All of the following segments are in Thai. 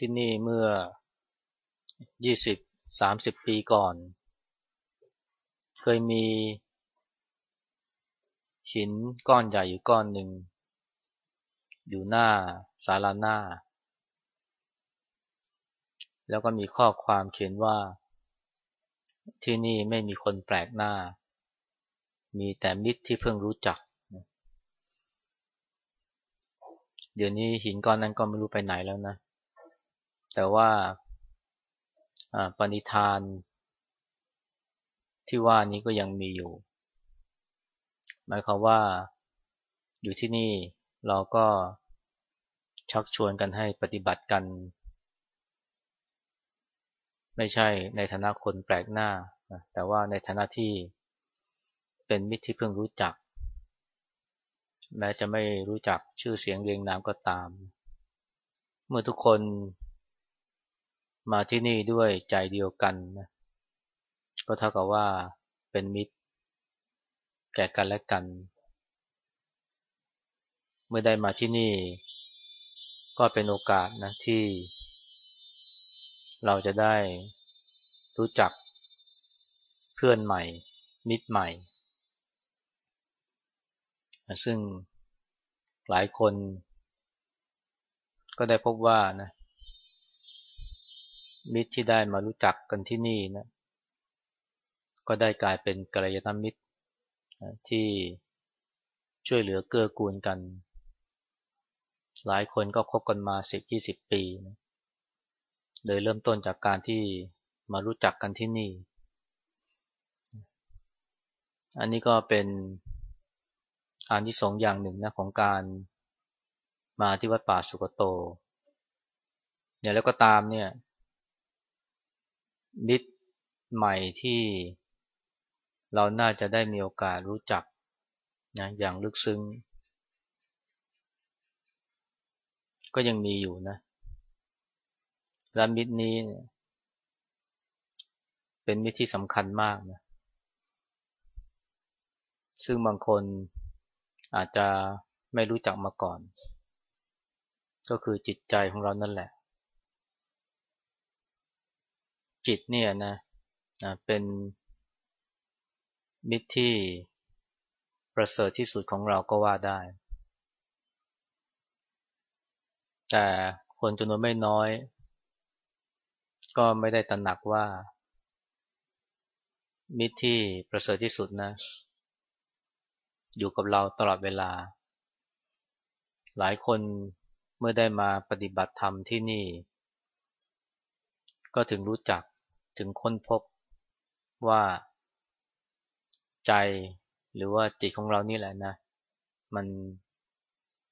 ที่นี่เมื่อ 20-30 ปีก่อน เคยมีหินก้อนใหญ่อยู่ก้อนหนึ่ง อยู่หน้าศาลาหน้า แล้วก็มีข้อความเขียนว่า ที่นี่ไม่มีคนแปลกหน้า มีแต่มิตรที่เพิ่งรู้จัก เดี๋ยวนี้หินก้อนนั้นก็ไม่รู้ไปไหนแล้วนะ แต่ว่าปณิธานที่ว่านี้ก็ยังมีอยู่ หมายความว่าอยู่ที่นี่เราก็ชักชวนกันให้ปฏิบัติกัน ไม่ใช่ในฐานะคนแปลกหน้า แต่ว่าในฐานะที่เป็นมิตรที่เพิ่งรู้จัก แม้จะไม่รู้จักชื่อเสียงเรียงนามก็ตาม เมื่อทุกคน มาที่นี่ด้วยใจเดียวกันนะก็เท่ากับว่าเป็นมิตร แก่กันและกัน เมื่อได้มาที่นี่ ก็เป็นโอกาสนะที่ เราจะได้รู้จักเพื่อนใหม่ มิตรใหม่ ซึ่งหลายคนก็ได้พบว่านะ มิตรที่ได้มารู้จักกันที่นี่นะก็ได้กลายเป็นกัลยาณมิตรที่ช่วยเหลือเกื้อกูลกัน หลายคนก็คบกันมาสิบยี่สิบปีนะโดยเริ่มต้นจากการที่มารู้จักกันที่นี่ อันนี้ก็เป็นอันที่สองอย่างหนึ่งนะของการมาที่วัดป่าสุกโตเนี่ยแล้วก็ตามเนี่ย มิตรใหม่ที่เราน่าจะได้มีโอกาสรู้จักนะอย่างลึกซึ้ง ก็ยังมีอยู่นะและมิตรนี้เป็นมิตรที่สำคัญมากนะซึ่งบางคนอาจจะไม่รู้จักมาก่อน ก็คือจิตใจของเรานั่นแหละ จิตเนี่ยนะเป็นมิตรที่ประเสริฐที่สุดของเราก็ว่าได้ แต่คนจำนวนไม่น้อย ก็ไม่ได้ตระหนักว่า มิตรที่ประเสริฐที่สุดนะ อยู่กับเราตลอดเวลา หลายคนเมื่อได้มาปฏิบัติธรรมที่นี่ ก็ถึงรู้จัก ถึงค้นพบว่าใจหรือว่าจิตของเรานี่แหละนะ มัน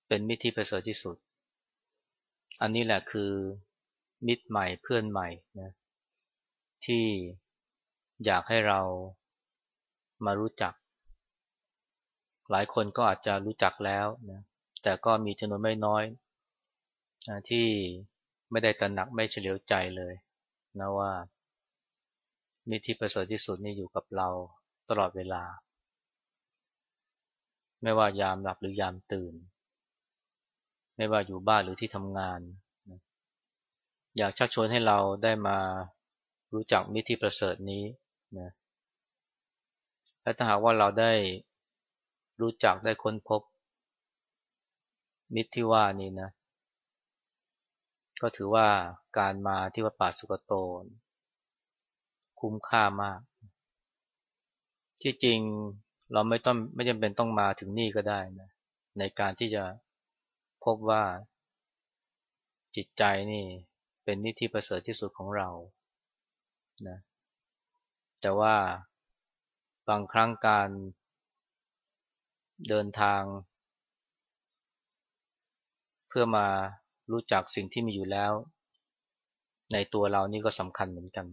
เป็นมิตรที่ประเสริฐที่สุด อันนี้แหละคือมิตรใหม่เพื่อนใหม่นะที่อยากให้เรามารู้จัก หลายคนก็อาจจะรู้จักแล้วนะแต่ก็มีจำนวนไม่น้อยนะที่ไม่ได้ตระหนักไม่เฉลียวใจเลยนะว่า มิตรที่ประเสริฐที่สุดนี่อยู่กับเราตลอดเวลา ไม่ว่ายามหลับหรือยามตื่น ไม่ว่าอยู่บ้านหรือที่ทำงาน อยากชักชวนให้เราได้มารู้จักมิตรที่ประเสริฐนี้นะและถ้าหากว่าเราได้รู้จักได้ค้นพบ มิตรที่ว่านี้นะ ก็ถือว่าการมาที่วัดป่าสุกโตน คุ้มค่ามาก ที่จริงเราไม่ต้องไม่จำเป็นต้องมาถึงนี่ก็ได้นะในการที่จะพบว่าจิตใจนี่เป็นนิที่ประเสริฐที่สุดของเรานะแต่ว่าบางครั้งการเดินทาง เพื่อมารู้จักสิ่งที่มีอยู่แล้ว ในตัวเรานี่ก็สำคัญเหมือนกัน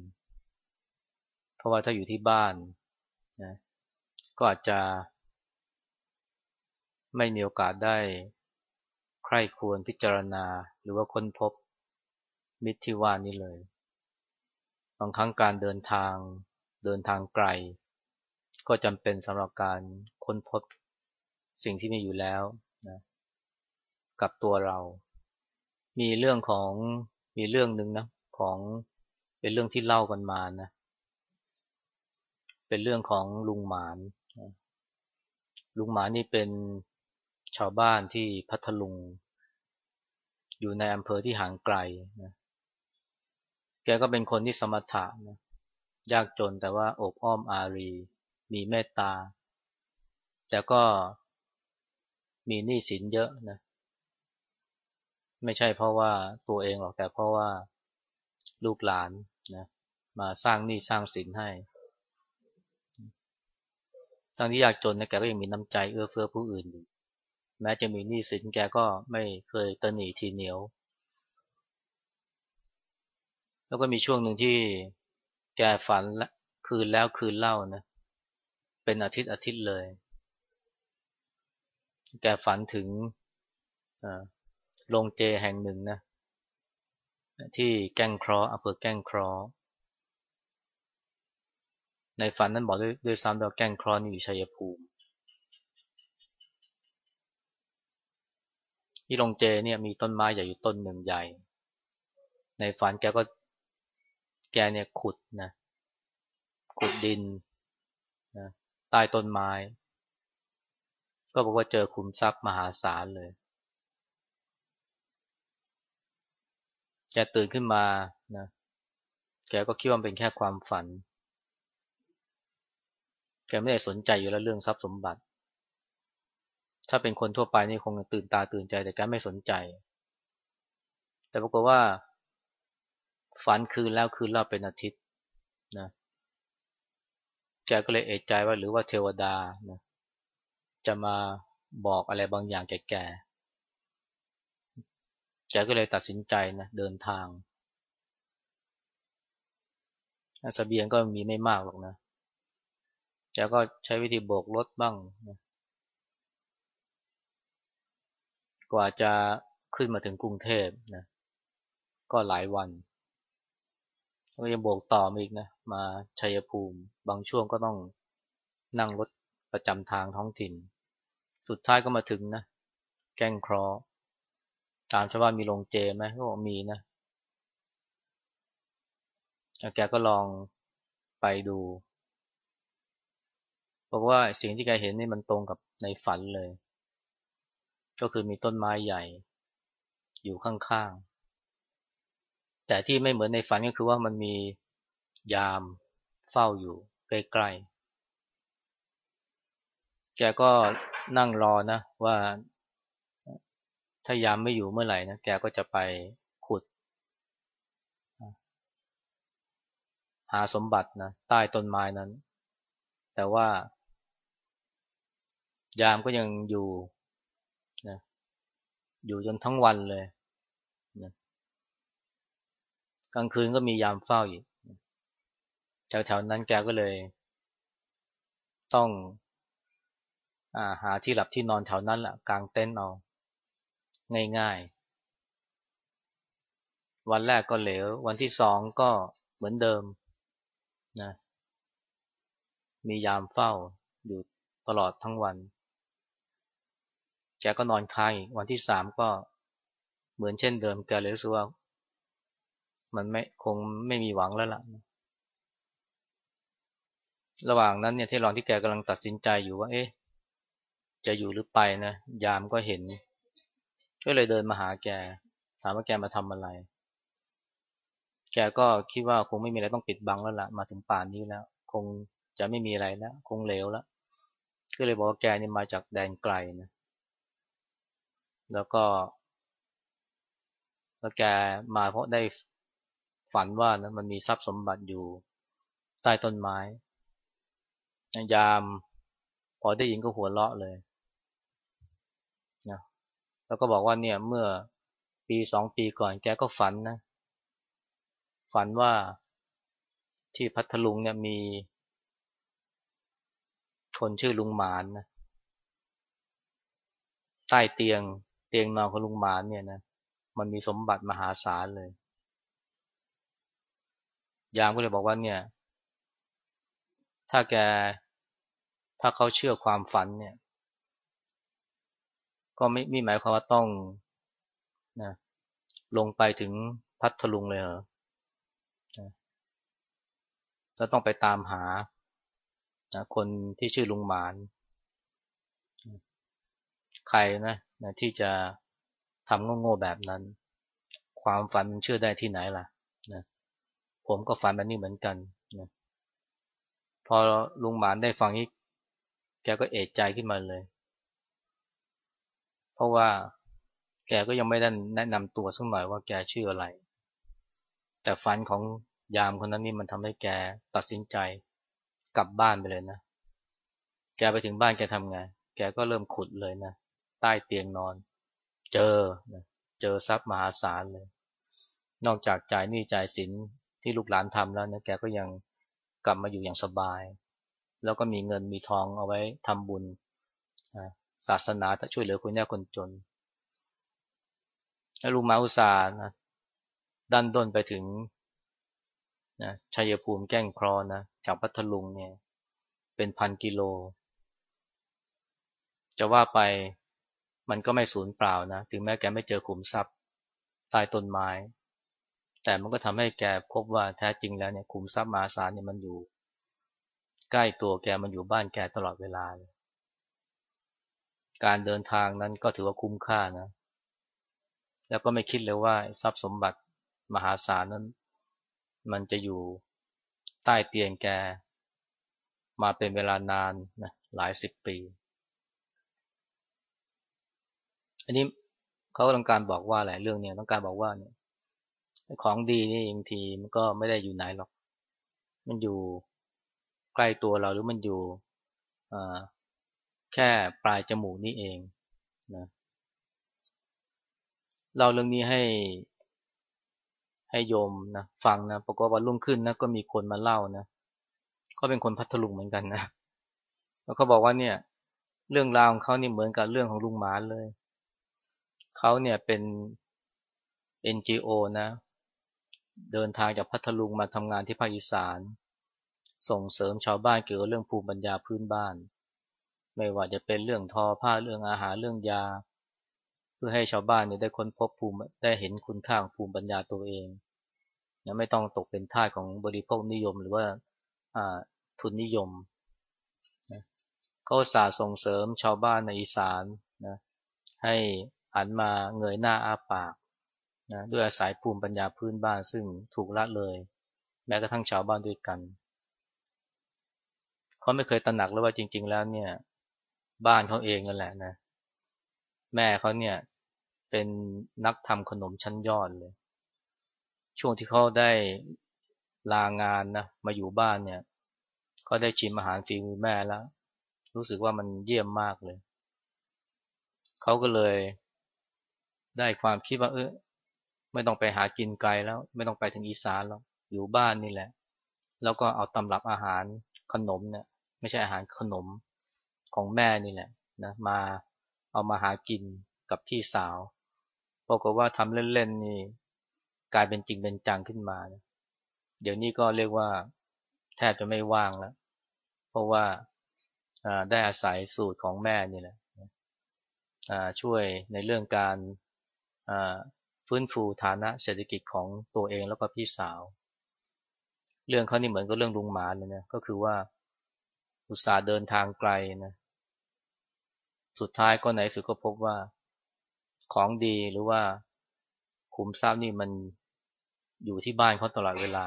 เพราะว่าถ้าอยู่ที่บ้านนะก็อาจจะ ไม่มีโอกาสได้ ใคร่ควรพิจารณาหรือว่าค้นพบมิตรที่ว่านี้เลย บางครั้งการเดินทางเดินทางไกล ก็จำเป็นสำหรับการค้นพบสิ่งที่มีอยู่แล้วนะกับตัวเรา มีเรื่องของมีเรื่องหนึ่งนะของเป็นเรื่องที่เล่ากันมานะ เป็นเรื่องของลุงหมาน ลุงหมานนี่เป็นชาวบ้านที่พัทลุง อยู่ในอำเภอที่ห่างไกลนะแกก็เป็นคนที่สมถะนะยากจนแต่ว่าอบอ้อมอารี มีเมตตา แต่ก็มีหนี้สินเยอะนะ ไม่ใช่เพราะว่าตัวเองหรอกแต่เพราะว่าลูกหลานนะมาสร้างหนี้สร้างสินให้ ทั้งที่ยากจนนะแกก็ยังมีน้ำใจเอื้อเฟื้อผู้อื่นอยู่แม้จะมีหนี้สินแกก็ไม่เคยตนีทีเหนียว แล้วก็มีช่วงหนึ่งที่แกฝันคืนแล้วคืนเล่านะเป็นอาทิตย์อาทิตย์เลย แกฝันถึงโรงเจแห่งหนึ่งนะที่แก้งครออำเภอแก้งครอ ในฝันนั้นบอกด้วยด้วยซ้ำว่าแก้งครอนอยู่ชัยภูมิที่โรงเจเนี่ยมีต้นไม้ใหญ่อยู่ต้นหนึ่งใหญ่ ในฝันแกก็แกเนี่ยขุดนะขุดดินนะใต้ต้นไม้ ก็บอกว่าเจอขุมทรัพย์มหาศาลเลยแกตื่นขึ้นมานะแกก็คิดว่าเป็นแค่ความฝัน แกไม่ได้สนใจอยู่แล้วเรื่องทรัพย์สมบัติ ถ้าเป็นคนทั่วไปนี่คงตื่นตาตื่นใจแต่แกไม่สนใจ แต่ปรากฏว่า ฝันคืนแล้วคืนเล่าเป็นอาทิตย์นะแกก็เลยเอะใจว่าหรือว่าเทวดานะจะมาบอกอะไรบางอย่างแกแกแกก็เลยตัดสินใจนะเดินทางสเสบียงก็มีไม่มากหรอกนะ แกก็ใช้วิธีโบกรถบ้างนะกว่าจะขึ้นมาถึงกรุงเทพนะก็หลายวันก็ยังโบกต่อมาอีกนะมาชัยภูมิ บางช่วงก็ต้องนั่งรถประจำทางท้องถิ่น สุดท้ายก็มาถึงนะแก้งครอตามชาวบ้านมีโรงเจไหมก็บอกมีนะแกก็ลองไปดู บอกว่าสิ่งที่แกเห็นนี่มันตรงกับในฝันเลย ก็คือมีต้นไม้ใหญ่ อยู่ข้างๆ แต่ที่ไม่เหมือนในฝันก็คือว่ามันมียามเฝ้าอยู่ใกล้ๆ แกก็นั่งรอนะว่า ถ้ายามไม่อยู่เมื่อไหร่นะแกก็จะไปขุด หาสมบัตินะใต้ต้นไม้นั้น แต่ว่า ยามก็ยังอยู่นะอยู่จนทั้งวันเลยนะกลางคืนก็มียามเฝ้าอีกแถวๆนั้นแกก็เลย ต้องอาหาที่หลับที่นอนแถวนั้นแหละกลางเต็นท์เอาง่ายๆ วันแรกก็เหลว วันที่สองก็เหมือนเดิมนะมียามเฝ้าอยู่ตลอดทั้งวัน แกก็นอนค้างอีกวันที่สามก็เหมือนเช่นเดิมแกเลยรู้สึกว่า มันไม่คงไม่มีหวังแล้วล่ะ ระหว่างนั้นเนี่ยที่รองที่แกกำลังตัดสินใจอยู่ว่า เอ๊ะ จะอยู่หรือไปนะ ยามก็เห็น ก็เลยเดินมาหาแก ถามว่าแกมาทำอะไร แกก็คิดว่าคงไม่มีอะไรต้องปิดบังแล้วล่ะ มาถึงป่านนี้แล้ว คงจะไม่มีอะไรแล้ว คงเลวแล้ว ก็เลยบอกว่าแกนี่มาจากแดนไกลนะ แล้วก็ แล้วแกมาเพราะได้ฝันว่านะมันมีทรัพย์สมบัติอยู่ใต้ต้นไม้ยามพอได้ยินก็หัวเราะเลยนะแล้วก็บอกว่าเนี่ยเมื่อปีสองปีก่อนแกก็ฝันนะ ฝันว่าที่พัทลุงเนี่ยมีคนชื่อลุงหมานนะใต้เตียง เตียงนอนของลุงหมานเนี่ยนะมันมีสมบัติมหาศาลเลย ยามก็เลยบอกว่าเนี่ย ถ้าแกถ้าเขาเชื่อความฝันเนี่ย ก็ไม่ไม่หมายความว่าต้องนะลงไปถึงพัทลุงเลยเหรอจะต้องไปตามหานะคนที่ชื่อลุงหมาน ใครนะนะที่จะทำโง่ๆแบบนั้น ความฝันเชื่อได้ที่ไหนล่ะนะผมก็ฝันแบบนี้เหมือนกันนะพอลุงหมานได้ฟังนี้แกก็เอะใจขึ้นมาเลย เพราะว่าแกก็ยังไม่ได้แนะนำตัวสักหน่อยว่าแกชื่ออะไร แต่ฝันของยามคนนั้นนี่มันทำให้แกตัดสินใจกลับบ้านไปเลยนะ แกไปถึงบ้านแกทำไง แกก็เริ่มขุดเลยนะ ใต้เตียงนอน เจอเจอทรัพย์มหาศาลเลย นอกจากจ่ายหนี้จ่ายสินที่ลูกหลานทำแล้วนะแกก็ยังกลับมาอยู่อย่างสบาย แล้วก็มีเงินมีทองเอาไว้ทำบุญศาสนาถ้าช่วยเหลือคนยากคนจนแล้วลุงมาอุตสานะดันด้นไปถึงนะชัยภูมิแก้งครอนะจากพัทลุงเนี่ย เป็นพันกิโล จะว่าไป มันก็ไม่สูญเปล่านะ ถึงแม้แกไม่เจอขุมทรัพย์ใต้ต้นไม้ แต่มันก็ทำให้แกพบว่าแท้จริงแล้วเนี่ยขุมทรัพย์มาสารเนี่ยมันอยู่ ใกล้ตัวแกมันอยู่บ้านแกตลอดเวลาเลยการเดินทางนั้นก็ถือว่าคุ้มค่านะ แล้วก็ไม่คิดเลยว่าทรัพย์สมบัติมหาศาลนั้น มันจะอยู่ใต้เตียงแก มาเป็นเวลานานนะหลายสิบปี อันนี้เขาต้องการบอกว่าอะไรเรื่องเนี้ยต้องการบอกว่าเนี่ยของดีนี่บางทีมันก็ไม่ได้อยู่ไหนหรอก มันอยู่ใกล้ตัวเราหรือมันอยู่แค่ปลายจมูกนี่เองนะเราเรื่องนี้ให้ให้โยมนะฟังนะปรากฏวันรุ่งขึ้นนะก็มีคนมาเล่านะเขาเป็นคนพัทลุงเหมือนกันนะแล้วเขาบอกว่าเนี่ย เรื่องราวของเขานี่เหมือนกับเรื่องของลุงหมานเลย เขาเนี่ยเป็น NGO นะ เดินทางจากพัทลุงมาทำงานที่ภาคอีสาน ส่งเสริมชาวบ้านเกี่ยวกับเรื่องภูมิปัญญาพื้นบ้าน ไม่ว่าจะเป็นเรื่องทอผ้าเรื่องอาหารเรื่องยา เพื่อให้ชาวบ้านเนี่ยได้ค้นพบภูมิได้เห็นคุณค่าของภูมิปัญญาตัวเองนะไม่ต้องตกเป็นท่าของบริโภคนิยมหรือว่าทุนนิยมนะเขาสาส่งเสริมชาวบ้านในอีสานนะให้ หันมาเงยหน้าอาปากนะด้วยอาศัยภูมิปัญญาพื้นบ้านซึ่งถูกละเลย แม้กระทั่งชาวบ้านด้วยกันเขาไม่เคยตระหนักเลยว่าจริง ๆ แล้วเนี่ย บ้านเขาเองนั่นแหละนะ แม่เขาเนี่ยเป็นนักทำขนมชั้นยอดเลย ช่วงที่เขาได้ลางานนะมาอยู่บ้านเนี่ยก็ได้ชิมอาหารฝีมือแม่แล้ว รู้สึกว่ามันเยี่ยมมากเลย เขาก็เลย ได้ความคิดว่า เออไม่ต้องไปหากินไกลแล้ว ไม่ต้องไปถึงอีสานแล้วอยู่บ้านนี่แหละ แล้วก็เอาตำรับอาหารขนมเนี่ยไม่ใช่อาหารขนมของแม่นี่แหละนะมาเอามาหากินกับพี่สาวบอกฏว่าทำเล่นๆนี่กลายเป็นจริงเป็นจังขึ้นมานะเดี๋ยวนี้ก็เรียกว่าแทบจะไม่ว่างแล้ว เพราะว่าได้อาศัยสูตรของแม่นี่แหละช่วยในเรื่องการ ฟื้นฟูฐานะเศรษฐกิจของตัวเองแล้วก็พี่สาว เรื่องเขานี่เหมือนกับเรื่องลุงหมาเลยนะก็คือว่าอุตส่าห์เดินทางไกลนะสุดท้ายก็ไหนสุดก็พบว่าของดีหรือว่าขุมทรัพย์นี่มันอยู่ที่บ้านเขาตลอดเวลา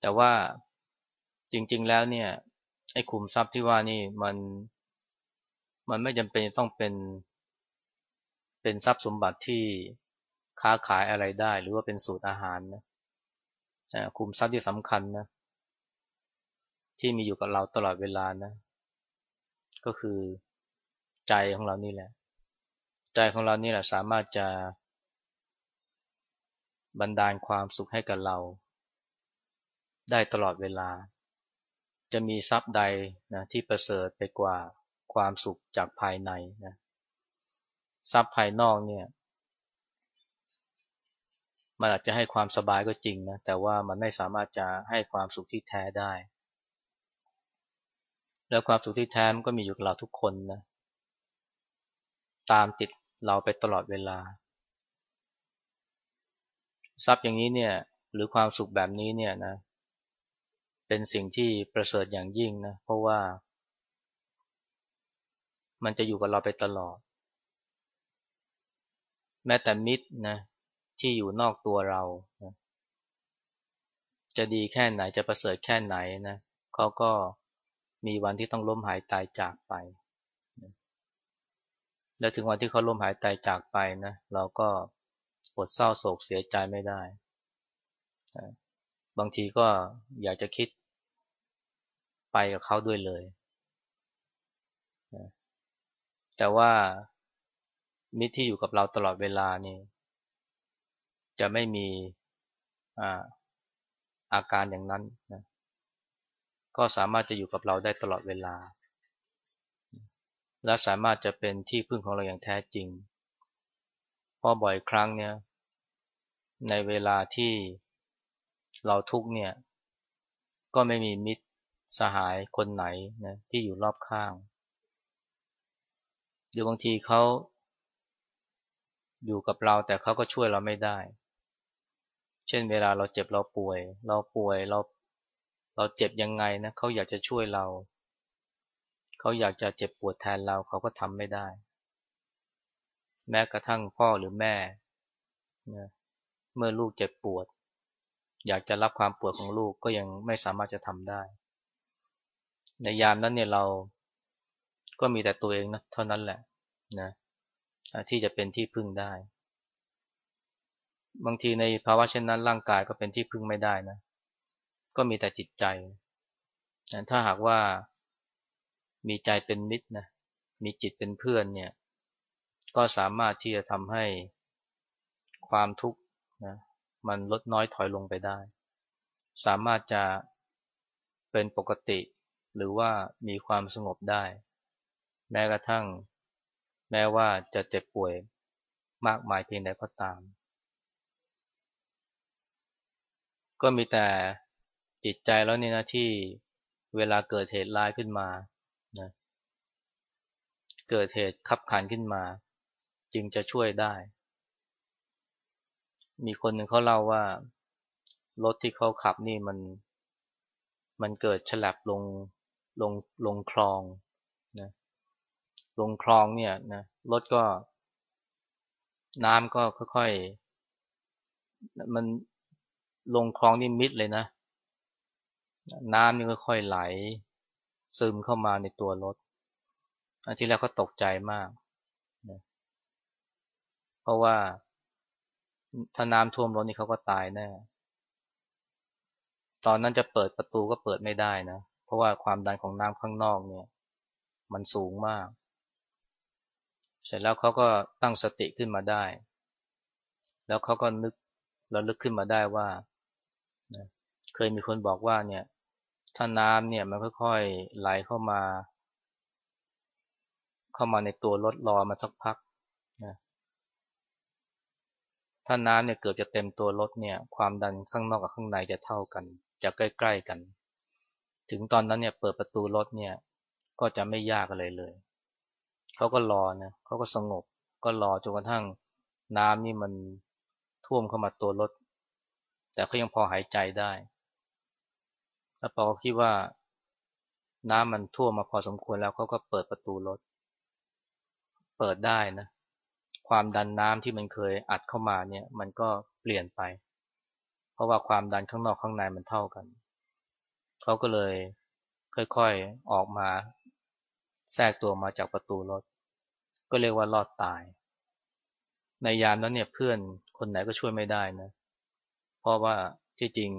แต่ว่าจริง ๆ แล้วเนี่ยไอ้ขุมทรัพย์ที่ว่านี่มันมันไม่จำเป็นต้องเป็น เป็นทรัพย์สมบัติที่ค้าขายอะไรได้ หรือว่าเป็นสูตรอาหารนะขุมทรัพย์ที่สำคัญนะที่มีอยู่กับเราตลอดเวลานะ ก็คือใจของเรานี่แหละ ใจของเรานี่แหละสามารถจะบันดาลความสุขให้กับเรา ได้ตลอดเวลา จะมีทรัพย์ใดนะที่ประเสริฐไปกว่าความสุขจากภายในนะ ทรัพย์ภายนอกเนี่ย มันอาจจะให้ความสบายก็จริงนะ แต่ว่ามันไม่สามารถจะให้ความสุขที่แท้ได้ แล้วความสุขที่แท้มันก็มีอยู่กับเราทุกคนนะ ตามติดเราไปตลอดเวลา ทรัพย์อย่างนี้เนี่ย หรือความสุขแบบนี้เนี่ยนะ เป็นสิ่งที่ประเสริฐอย่างยิ่งนะ เพราะว่า มันจะอยู่กับเราไปตลอด แม้แต่มิตรนะที่อยู่นอกตัวเรานะจะดีแค่ไหนจะประเสริฐแค่ไหนนะเขาก็มีวันที่ต้องล้มหายตายจากไปและถึงวันที่เขาล้มหายตายจากไปนะเราก็อดเศร้าโศกเสียใจไม่ได้บางทีก็อยากจะคิดไปกับเขาด้วยเลยแต่ว่า มิตรที่อยู่กับเราตลอดเวลานี่จะไม่มีอาอาการอย่างนั้นนะก็สามารถจะอยู่กับเราได้ตลอดเวลา และสามารถจะเป็นที่พึ่งของเราอย่างแท้จริงเพราะบ่อยครั้งเนี่ยในเวลาที่เราทุกเนี่ยก็ไม่มีมิตรสหายคนไหนนะที่อยู่รอบข้างหรือบางทีเขา อยู่กับเราแต่เขาก็ช่วยเราไม่ได้ เช่นเวลาเราเจ็บเราป่วย เราป่วยเราเราเจ็บยังไงนะเขาอยากจะช่วยเรา เขาอยากจะเจ็บปวดแทนเราเขาก็ทำไม่ได้ แม้กระทั่งพ่อหรือแม่นะเมื่อลูกเจ็บปวด อยากจะรับความปวดของลูกก็ยังไม่สามารถจะทำได้ ในยามนั้นเนี่ยเราก็มีแต่ตัวเองนะเท่านั้นแหละนะ ที่จะเป็นที่พึ่งได้ บางทีในภาวะเช่นนั้นร่างกายก็เป็นที่พึ่งไม่ได้นะ ก็มีแต่จิตใจนะถ้าหากว่ามีใจเป็นมิตรนะมีจิตเป็นเพื่อนเนี่ย ก็สามารถที่จะทำให้ความทุกข์นะมันลดน้อยถอยลงไปได้ สามารถจะเป็นปกติ หรือว่ามีความสงบได้ แม้กระทั่ง แม้ว่าจะเจ็บป่วยมากมายเพียงใดก็ตาม ก็มีแต่จิตใจแล้วนี่นะที่เวลาเกิดเหตุร้ายขึ้นมานะเกิดเหตุขับขันขึ้นมา จึงจะช่วยได้ มีคนหนึ่งเขาเล่าว่ารถที่เขาขับนี่มัน มันเกิดฉลับลงลงลงคลอง ลงคลองเนี่ยนะรถก็ น้ำก็ค่อยๆ มันลงคลองนี่มิดเลยนะ น้ำนี่ค่อยๆไหล ซึมเข้ามาในตัวรถอันที่แรกก็ตกใจมากนะเพราะว่าถ้าน้ำท่วมรถนี่เขาก็ตายแน่ ตอนนั้นจะเปิดประตูก็เปิดไม่ได้นะ เพราะว่าความดันของน้ำข้างนอกเนี่ย มันสูงมาก เสร็จแล้วเขาก็ตั้งสติขึ้นมาได้ แล้วเขาก็นึกราลึกขึ้นมาได้ว่า เคยมีคนบอกว่าเนี่ย ถ้าน้ำเนี่ยมันค่อยๆไหลเข้ามา เข้ามาในตัวรถรอมาสักพักนะถ้าน้ำเนี่ยเกือบจะเต็มตัวรถเนี่ย ความดันข้างนอกกับข้างในจะเท่ากัน จะใกล้ ๆกัน ถึงตอนนั้นเนี่ยเปิดประตูรถเนี่ย ก็จะไม่ยากอะไรเลย เขาก็รอนะเขาก็สงบ ก็รอจนกระทั่งน้ำนี่มันท่วมเข้ามาตัวรถ แต่เขายังพอหายใจได้ แล้วพอคิดว่า น้ำมันท่วมมาพอสมควรแล้วเขาก็เปิดประตูรถ เปิดได้นะ ความดันน้ำที่มันเคยอัดเข้ามาเนี่ย มันก็เปลี่ยนไป เพราะว่าความดันข้างนอกข้างในมันเท่ากัน เขาก็เลยค่อยๆออกมา แทรกตัวมาจากประตูรถ ก็เรียกว่ารอดตาย ในยามนั้นเนี่ยเพื่อนคนไหนก็ช่วยไม่ได้นะ เพราะว่าที่จริง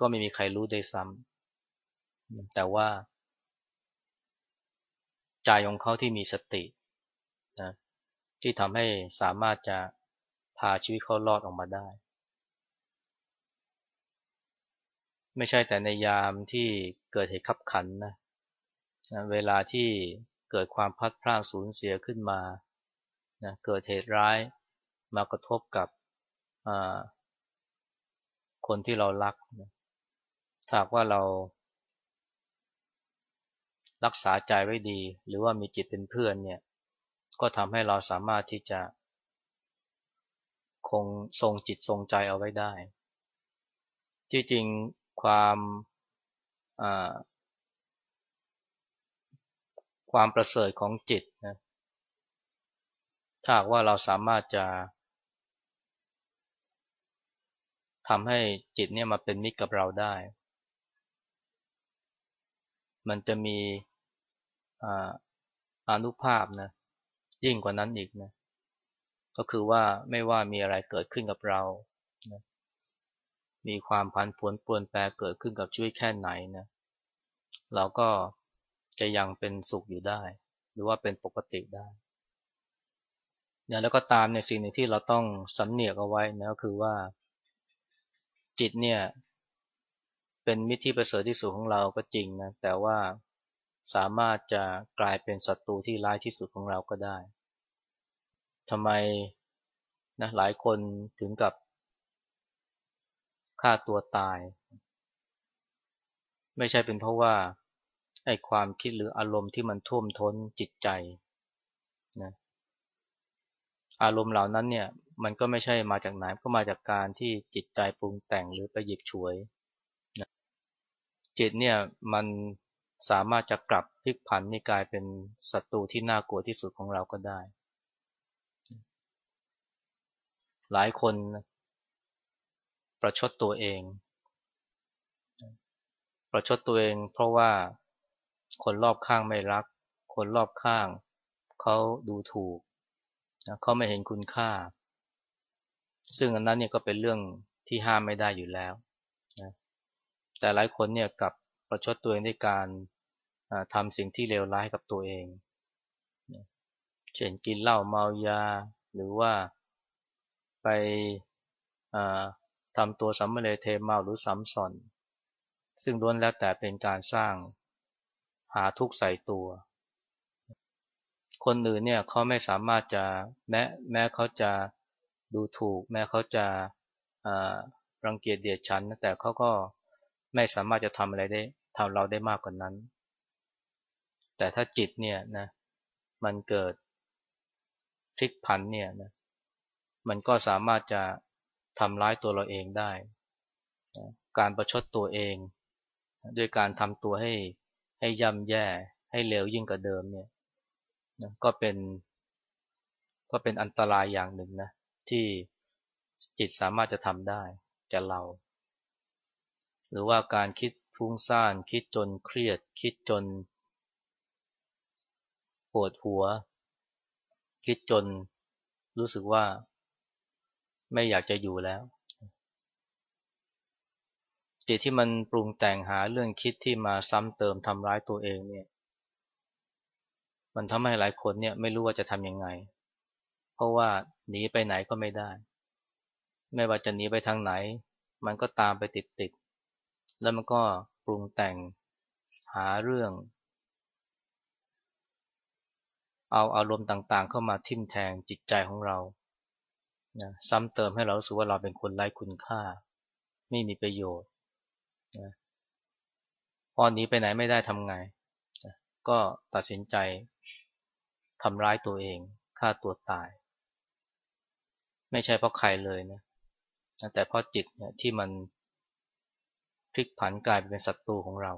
ก็ไม่มีใครรู้ได้ซ้ำแต่ว่าใจของเขาที่มีสตินะที่ทำให้สามารถจะพาชีวิตเขารอดออกมาได้ ไม่ใช่แต่ในยามที่เกิดเหตุขับขันนะนะเวลาที่ เกิดความพัดพลาดสูญเสียขึ้นมานะเกิดเหตุร้ายมากระทบกับคนที่เรารักนะถ้าว่าเรา รักษาใจไว้ดี หรือว่ามีจิตเป็นเพื่อนเนี่ย ก็ทำให้เราสามารถที่จะ คงทรงจิตทรงใจเอาไว้ได้ ที่จริงความ ความประเสริฐของจิตนะถ้าว่าเราสามารถจะทำให้จิตเนี่ยมาเป็นมิตรกับเราได้ มันจะมีอนุภาพนะยิ่งกว่านั้นอีกนะก็คือว่าไม่ว่ามีอะไรเกิดขึ้นกับเรานะมีความพันผวนปวนแปรเกิดขึ้นกับชีวิตแค่ไหนนะเราก็ จะยังเป็นสุขอยู่ได้ หรือว่าเป็นปกติได้นะแล้วก็ตามเนี่ยสิ่งหนึ่งที่เราต้องสำเนียกเอาไว้นะก็คือว่า จิตเนี่ย เป็นมิตรที่ประเสริฐที่สุดของเราก็จริงนะแต่ว่าสามารถจะกลายเป็นศัตรูที่ร้ายที่สุดของเราก็ได้ทำไมนะหลายคนถึงกับฆ่าตัวตาย ไม่ใช่เป็นเพราะว่า ไอ้ความคิดหรืออารมณ์ที่มันท่วมท้นจิตใจนะอารมณ์เหล่านั้นเนี่ย มันก็ไม่ใช่มาจากไหนก็มาจากการที่จิตใจปรุงแต่งหรือไปหยิบฉวยนะจิตเนี่ยมันสามารถจะกลับพลิกผันนี่กลายเป็นศัตรูที่น่ากลัวที่สุดของเราก็ได้ หลายคนประชดตัวเอง ประชดตัวเองเพราะว่า คนรอบข้างไม่รัก คนรอบข้างเขาดูถูกเขาไม่เห็นคุณค่า ซึ่งอันนั้นเนี่ยก็เป็นเรื่องที่ห้ามไม่ได้อยู่แล้วนะแต่หลายคนเนี่ยกับประชดตัวเองด้วยการทำสิ่งที่เลวร้ายกับตัวเองเช่นกินเหล้าเมายา หรือว่าไปทำตัวสัมเลเทเมาหรือสัมสอนซึ่งล้วนแล้วแต่เป็นการสร้าง หาทุกข์ใส่ตัว คนอื่นเนี่ยเขาไม่สามารถจะแม้แม้เขาจะดูถูก แม้เขาจะรังเกียจเดียดฉัน แต่เขาก็ไม่สามารถจะทำอะไรได้ทำเราได้มากกว่านนั้น แต่ถ้าจิตเนี่ยนะมันเกิดพลิกผันเนี่ยนะมันก็สามารถจะทำร้ายตัวเราเองได้ การประชดตัวเอง ด้วยการทำตัวให้ ให้ย่ำแย่ให้เลวยิ่งกว่าเดิมเนี่ยก็เป็น ก็เป็นอันตรายอย่างหนึ่งนะ ที่จิตสามารถจะทำได้แก่เรา หรือว่าการคิดฟุ้งซ่านคิดจนเครียด คิดจน ปวดหัว คิดจนรู้สึกว่า ไม่อยากจะอยู่แล้ว จิตที่มันปรุงแต่งหาเรื่องคิดที่มาซ้ำเติมทำร้ายตัวเองเนี่ย มันทำให้หลายคนเนี่ยไม่รู้ว่าจะทำยังไง เพราะว่าหนีไปไหนก็ไม่ได้ ไม่ว่าจะหนีไปทางไหน มันก็ตามไปติดๆแล้วมันก็ปรุงแต่งหาเรื่อง เอาอารมณ์ต่างๆ เข้ามาทิ่มแทงจิตใจของเรานะซ้ำเติมให้เราสึกว่าเราเป็นคนไร้คุณค่า ไม่มีประโยชน์ นะพอหนีไปไหนไม่ได้ทำไงนะก็ตัดสินใจทำร้ายตัวเองฆ่าตัวตาย ไม่ใช่เพราะใครเลยนะแต่เพราะจิตเนี่ยที่มันพลิกผันกลายเป็นศัตรูของเรา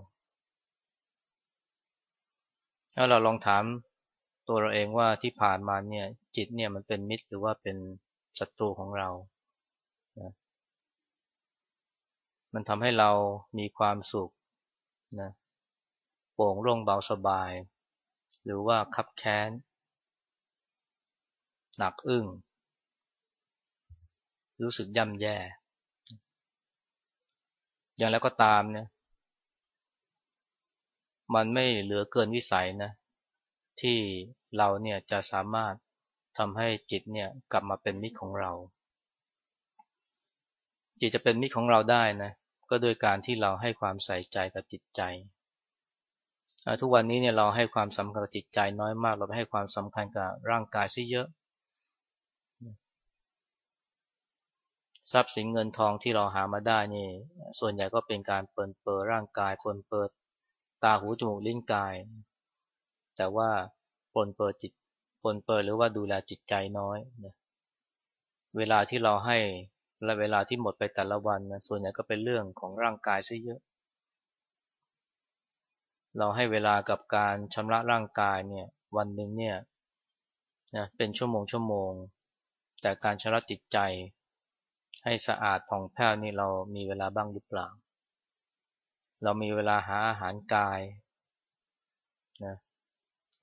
ถ้าเราลองถามตัวเราเองว่าที่ผ่านมาเนี่ยจิตเนี่ยมันเป็นมิตรหรือว่าเป็นศัตรูของเรานะ มันทำให้เรามีความสุขนะโปร่งโล่งเบาสบาย หรือว่าคับแค้น หนักอึ้ง รู้สึกย่ำแย่ อย่างแล้วก็ตามเนี่ยมันไม่เหลือเกินวิสัยนะ ที่เราเนี่ยจะสามารถทำให้จิตเนี่ยกลับมาเป็นมิตรของเรา จิตจะเป็นมิตรของเราได้นะ ก็โดยการที่เราให้ความใส่ใจกับจิตใจ ทุกวันนี้เนี่ยเราให้ความสำคัญกับจิตใจน้อยมาก เราไปให้ความสำคัญกับร่างกายซะเยอะ ทรัพย์สินเงินทองที่เราหามาได้นี่ ส่วนใหญ่ก็เป็นการเปิดเปิดร่างกายเปิดเปิดตาหูจมูกลิ้นกาย แต่ว่าปนเปิดจิตปนเปื้อหรือว่าดูแลจิตใจน้อยนะเวลาที่เราให้ และเวลาที่หมดไปแต่ละวันนะส่วนใหญ่ก็เป็นเรื่องของร่างกายซะเยอะ เราให้เวลากับการชำระร่างกายเนี่ยวันหนึ่งเนี่ยนะเป็นชั่วโมงชั่วโมง แต่การชำระจิตใจ ให้สะอาดผ่องแผ้วนี่เรามีเวลาบ้างหรือเปล่า เรามีเวลาหาอาหารกายนะ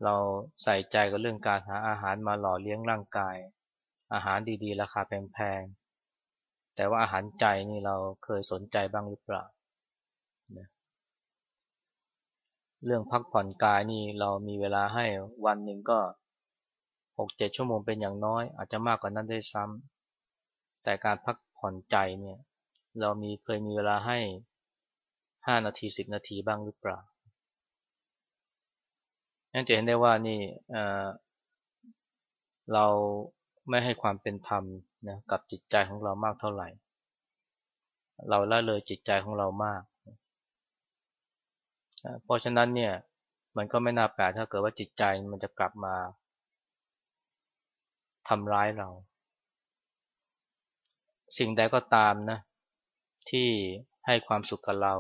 เราใส่ใจกับเรื่องการหาอาหารมาหล่อเลี้ยงร่างกาย อาหารดีๆ ราคาแพงๆ แต่ว่าอาหารใจนี่เราเคยสนใจบ้างหรือเปล่านะเรื่องพักผ่อนกายนี่เรามีเวลาให้วันหนึ่งก็หกเจ็ดชั่วโมงเป็นอย่างน้อย อาจจะมากกว่านั้นได้ซ้ำแต่การพักผ่อนใจเนี่ย เรามีเคยมีเวลาให้ห้านาทีสิบนาทีบ้างหรือเปล่านั่นจะเห็นได้ว่านี่เราไม่ให้ความเป็นธรรม นะกับจิตใจของเรามากเท่าไหร่ เราละเลยจิตใจของเรามาก เพราะฉะนั้นเนี่ยมันก็ไม่น่าแปลกถ้าเกิดว่าจิตใจมันจะกลับมาทำร้ายเรา สิ่งใดก็ตามนะ ที่ให้ความสุขกับเรา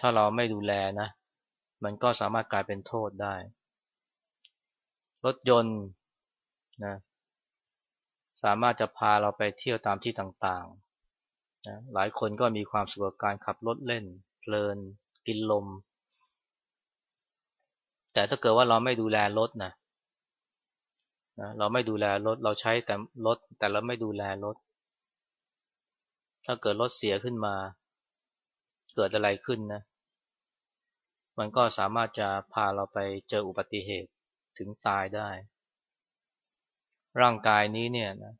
ถ้าเราไม่ดูแลนะ มันก็สามารถกลายเป็นโทษได้ รถยนต์นะ สามารถจะพาเราไปเที่ยวตามที่ต่างๆนะหลายคนก็มีความสุขกับการขับรถเล่น เพลิน กินลม แต่ถ้าเกิดว่าเราไม่ดูแลรถนะนะเราไม่ดูแลรถ เราใช้แต่รถ แต่เราไม่ดูแลรถ ถ้าเกิดรถเสียขึ้นมา เกิดอะไรขึ้นนะ มันก็สามารถจะพาเราไปเจออุบัติเหตุถึงตายได้ ร่างกายนี้เนี่ยนะ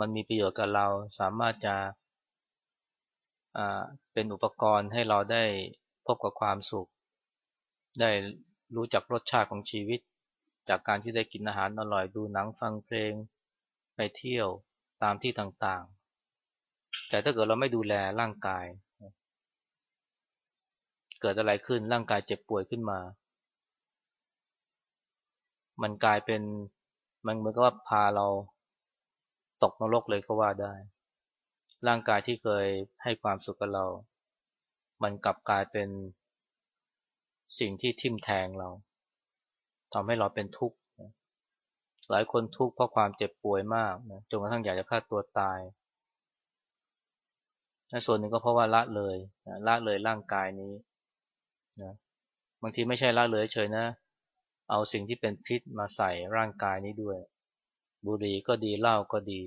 มันมีประโยชน์กับเราสามารถจะเป็นอุปกรณ์ให้เราได้พบกับความสุข ได้รู้จักรสชาติของชีวิต จากการที่ได้กินอาหารอร่อยดูหนังฟังเพลง ไปเที่ยวตามที่ต่างๆ แต่ถ้าเกิดเราไม่ดูแลร่างกาย เกิดอะไรขึ้นร่างกายเจ็บป่วยขึ้นมา มันกลายเป็น มันเหมือนกับว่าพาเราตกนรกเลยก็ว่าได้ ร่างกายที่เคยให้ความสุขกับเรา มันกลับกลายเป็นสิ่งที่ทิ่มแทงเราทำให้เราเป็นทุกข์หลายคนทุกข์เพราะความเจ็บป่วยมากนะจนกระทั่งอยากจะฆ่าตัวตายและส่วนหนึ่งก็เพราะว่าละเลยละเลยร่างกายนี้นะบางทีไม่ใช่ละเลยเฉยนะ เอาสิ่งที่เป็นพิษมาใส่ร่างกายนี้ด้วย บุหรี่ก็ดีเหล้าก็ดี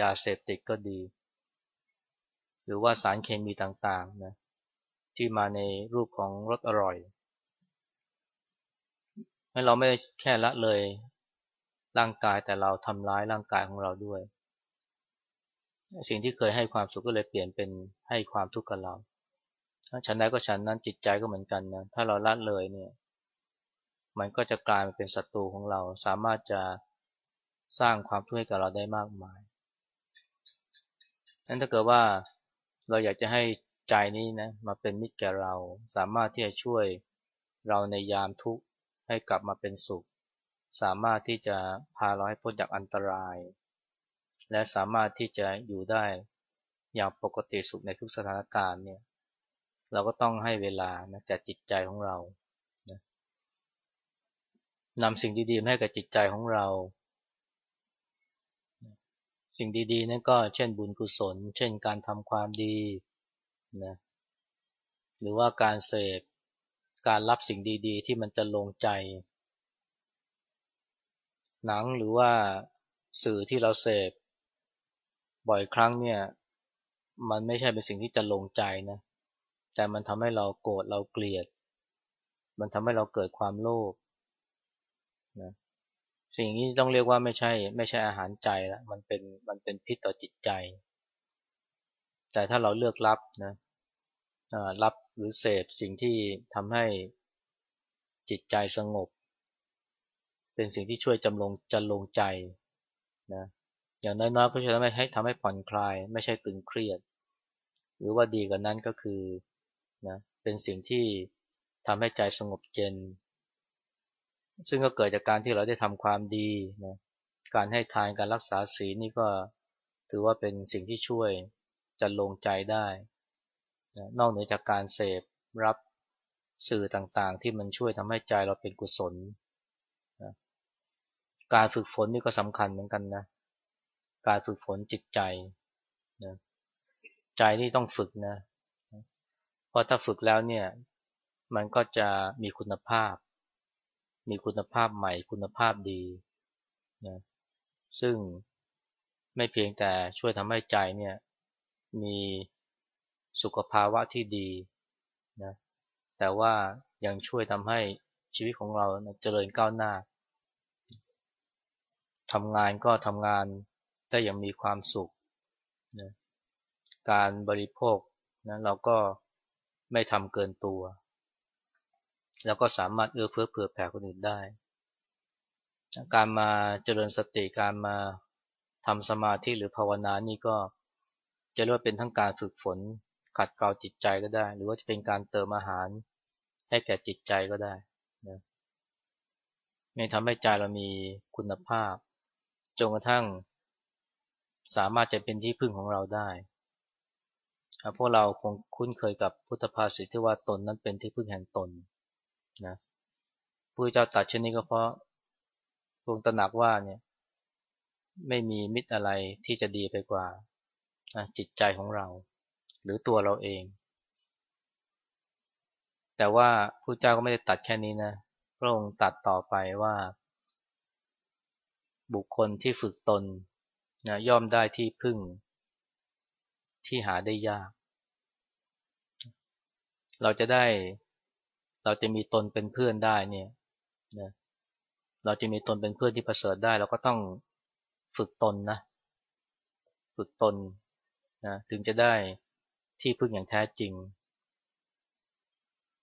ยาเสพติดก็ดี หรือว่าสารเคมีต่างๆนะที่มาในรูปของรสอร่อย ให้เราไม่แค่ละเลยร่างกายแต่เราทำร้ายร่างกายของเราด้วย สิ่งที่เคยให้ความสุขก็เลยเปลี่ยนเป็นให้ความทุกข์กับเราฉันใดก็ฉันนั้นจิตใจก็เหมือนกันนะถ้าเราละเลยเนี่ย มันก็จะกลายมาเป็นศัตรูของเรา สามารถจะสร้างความทุกข์ให้กับเราได้มากมายนั้นถ้าเกิดว่าเราอยากจะให้ใจนี้นะมาเป็นมิตรแก่เรา สามารถที่จะช่วยเราในยามทุกข์ให้กลับมาเป็นสุข สามารถที่จะพาเราให้พ้นจากอันตราย และสามารถที่จะอยู่ได้อย่างปกติสุขในทุกสถานการณ์เนี่ย เราก็ต้องให้เวลานะแก่จิตใจของเรา นำสิ่งดีๆให้กับจิตใจของเรา สิ่งดีๆนั่นก็เช่นบุญกุศล เช่นการทำความดีนะหรือว่าการเสพการรับสิ่งดีๆ ที่มันจะลงใจ หนังหรือว่าสื่อที่เราเสพบ่อยครั้งเนี่ย มันไม่ใช่เป็นสิ่งที่จะลงใจนะ แต่มันทำให้เราโกรธเราเกลียด มันทำให้เราเกิดความโลภ สิ่งนี้ต้องเรียกว่าไม่ใช่ ไม่ใช่อาหารใจละมันเป็นมันเป็นพิษต่อจิตใจ แต่ถ้าเราเลือกรับนะรับหรือเสพสิ่งที่ทำให้จิตใจสงบ เป็นสิ่งที่ช่วยจำลงจันลงใจนะอย่างน้อยๆก็จะทำให้ทำให้ผ่อนคลาย ไม่ใช่ตึงเครียด หรือว่าดีกว่านั้นก็คือนะเป็นสิ่งที่ทำให้ใจสงบเย็น ซึ่งก็เกิดจากการที่เราได้ทำความดีนะการให้ทานการรักษาศีลนี่ก็ถือว่าเป็นสิ่งที่ช่วยจะลงใจได้นะนอกเหนือจากการเสพรับสื่อต่างๆ ที่มันช่วยทำให้ใจเราเป็นกุศลนะการฝึกฝนนี่ก็สำคัญเหมือนกันนะการฝึกฝนจิตใจนะใจนี่ต้องฝึกนะเพราะถ้าฝึกแล้วเนี่ยมันก็จะมีคุณภาพ มีคุณภาพใหม่คุณภาพดีนะซึ่งไม่เพียงแต่ช่วยทำให้ใจเนี่ยมีสุขภาวะที่ดีนะแต่ว่ายังช่วยทำให้ชีวิตของเราเจริญก้าวหน้าทำงานก็ทำงานได้อย่างมีความสุขนะการบริโภคนะเราก็ไม่ทำเกินตัว แล้วก็สามารถเอื้อเฟื้อเผื่อแผ่คนอื่นได้ การมาเจริญสติการมาทำสมาธิหรือภาวนานี่ก็จะเรียกว่าเป็นทั้งการฝึกฝน ขัดเกลาจิตใจก็ได้ หรือว่าจะเป็นการเติมอาหารให้แก่จิตใจก็ได้นะไม่ทำให้ใจเรามีคุณภาพจนกระทั่ง สามารถจะเป็นที่พึ่งของเราได้พวกเราคงคุ้นเคยกับพุทธภาษิตที่ว่าตนนั้นเป็นที่พึ่งแห่งตน นะพระเจ้าตรัสเช่นนี้ก็เพราะทรงตระหนักว่าเนี่ย ไม่มีมิตรอะไรที่จะดีไปกว่าจิตใจของเรา หรือตัวเราเอง แต่ว่าพระเจ้าก็ไม่ได้ตัดแค่นี้นะพระองค์ตัดต่อไปว่า บุคคลที่ฝึกตนนะย่อมได้ที่พึ่ง ที่หาได้ยาก เราจะได้ เราจะมีตนเป็นเพื่อนได้เนี่ยนะเราจะมีตนเป็นเพื่อนที่ประเสริฐได้ เราก็ต้องฝึกตนนะ ฝึกตนนะถึงจะได้ที่พึ่งอย่างแท้จริง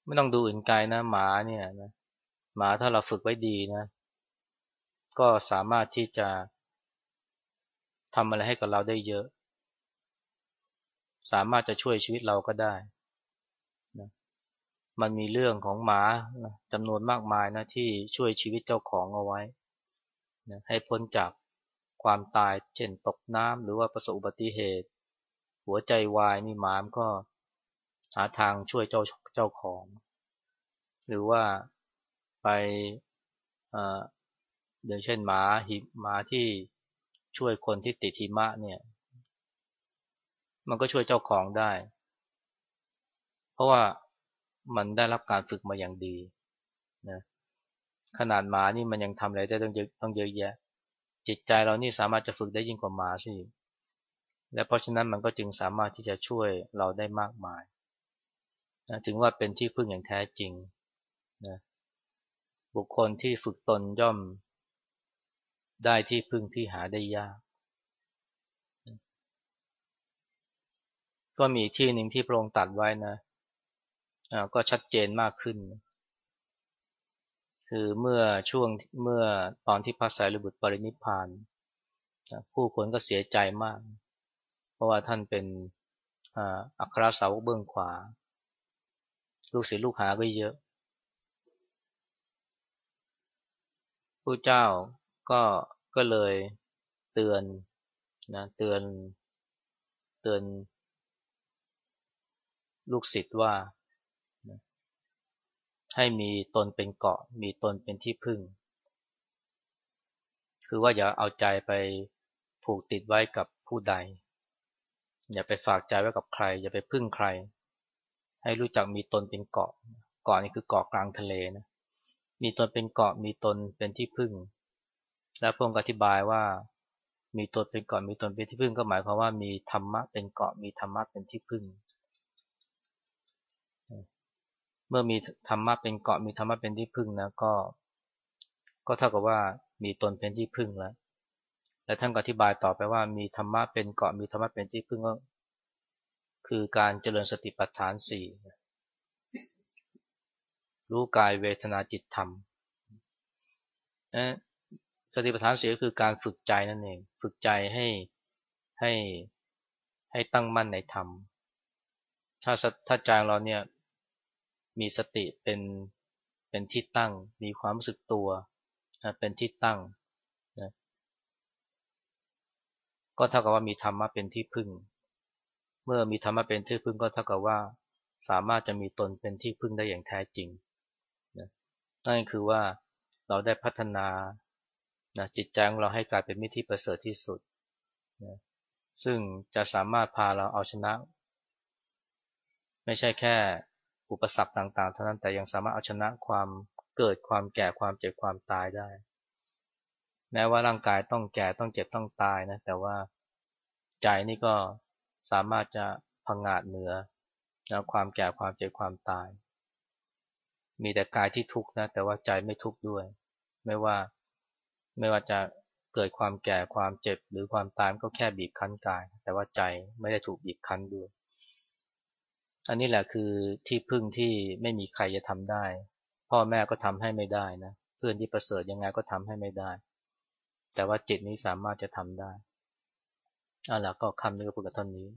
ไม่ต้องดูอื่นไกลนะหมาเนี่ยนะหมาถ้าเราฝึกไว้ดีนะ ก็สามารถที่จะทำอะไรให้กับเราได้เยอะ สามารถจะช่วยชีวิตเราก็ได้ มันมีเรื่องของหมาจำนวนมากมายนะที่ช่วยชีวิตเจ้าของเอาไว้นะให้พ้นจากความตายเช่นตกน้ำหรือว่าประสบอุบัติเหตุ หัวใจวายนี่หมามก็หาทางช่วยเจ้าเจ้าของ หรือว่าไปเอ่ออย่างเช่นหมาหิหมาที่ช่วยคนที่ติดหิมะเนี่ย มันก็ช่วยเจ้าของได้ เพราะว่า มันได้รับการฝึกมาอย่างดีนะขนาดหมานี่มันยังทำอะไรได้ต้องเยอะต้องเยอะแยะ จิตใจเรานี่สามารถจะฝึกได้ยิ่งกว่าหมาสิและเพราะฉะนั้นมันก็จึงสามารถที่จะช่วยเราได้มากมายนะถึงว่าเป็นที่พึ่งอย่างแท้จริงนะบุคคลที่ฝึกตนย่อมได้ที่พึ่งที่หาได้ยาก ก็มีที่หนึ่งที่พระองค์ตัดไว้นะ ก็ชัดเจนมากขึ้น คือเมื่อช่วงเมื่อตอนที่พระสายรบุตรปรินิพาน ผู้คนก็เสียใจมาก เพราะว่าท่านเป็นอัครสาวกเบื้องขวา ลูกศิษย์ลูกหาก็เยอะผู้เจ้าก็ก็เลยเตือนนะเตือนเตือนลูกศิษย์ว่า ให้มีตนเป็นเกาะ มีตนเป็นที่พึ่ง คือว่าอย่าเอาใจไปผูกติดไว้กับผู้ใด อย่าไปฝากใจไว้กับใคร อย่าไปพึ่งใคร ให้รู้จักมีตนเป็นเกาะ เกาะนี่คือเกาะกลางทะเลนะ มีตนเป็นเกาะ มีตนเป็นที่พึ่ง และพระองค์อธิบายว่า มีตนเป็นเกาะ มีตนเป็นที่พึ่งก็หมายความว่ามีธรรมะเป็นเกาะ มีธรรมะเป็นที่พึ่ง เมื่อมีธรรมะเป็นเกาะมีธรรมะเป็นที่พึ่งนะก็ ก็เท่ากับว่ามีตนเป็นที่พึ่งแล้ว และท่านก็อธิบายต่อไปว่ามีธรรมะเป็นเกาะมีธรรมะเป็นที่พึ่งก็คือการเจริญสติปัฏฐานสี่รู้กายเวทนาจิตธรรมสติปัฏฐานสี่ก็คือการฝึกใจนั่นเอง ฝึกใจให้ให้ให้ตั้งมั่นในธรรม ถ้าถ้าใจเราเนี่ย มีสติเป็นเป็นที่ตั้ง มีความรู้สึกตัวเป็นที่ตั้งนะก็เท่ากับว่ามีธรรมะเป็นที่พึ่ง เมื่อมีธรรมะเป็นที่พึ่งก็เท่ากับว่าสามารถจะมีตนเป็นที่พึ่งได้อย่างแท้จริงนะนั่นคือว่าเราได้พัฒนานะจิตใจของเราให้กลายเป็นมิตรที่ประเสริฐที่สุดนะซึ่งจะสามารถพาเราเอาชนะ ไม่ใช่แค่ อุปสรรคต่างๆ เท่านั้นแต่ยังสามารถเอาชนะความเกิดความแก่ความเจ็บความตายได้ แม้ว่าร่างกายต้องแก่ต้องเจ็บต้องตายนะแต่ว่าใจนี่ก็สามารถจะพังงาดเหนือนะความแก่ความเจ็บความตาย มีแต่กายที่ทุกข์นะแต่ว่าใจไม่ทุกข์ด้วย ไม่ว่าไม่ว่าจะเกิดความแก่ความเจ็บหรือความตายก็แค่บีบคั้นกาย แต่ว่าใจไม่ได้ถูกบีบคั้นด้วย อันนี้แหละคือที่พึ่งที่ไม่มีใครจะทำได้ พ่อแม่ก็ทำให้ไม่ได้นะเพื่อนที่ประเสริฐยังไงก็ทำให้ไม่ได้ แต่ว่าจิตนี้สามารถจะทำได้อะล่ะก็คำนี้ก็พูดกับท่านนี้